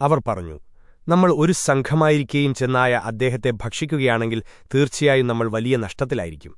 അവർ പറഞ്ഞു നമ്മൾ ഒരു സംഘമായിരിക്കുകയും ചെന്നായ അദ്ദേഹത്തെ ഭക്ഷിക്കുകയാണെങ്കിൽ തീർച്ചയായും നമ്മൾ വലിയ നഷ്ടത്തിലായിരിക്കും.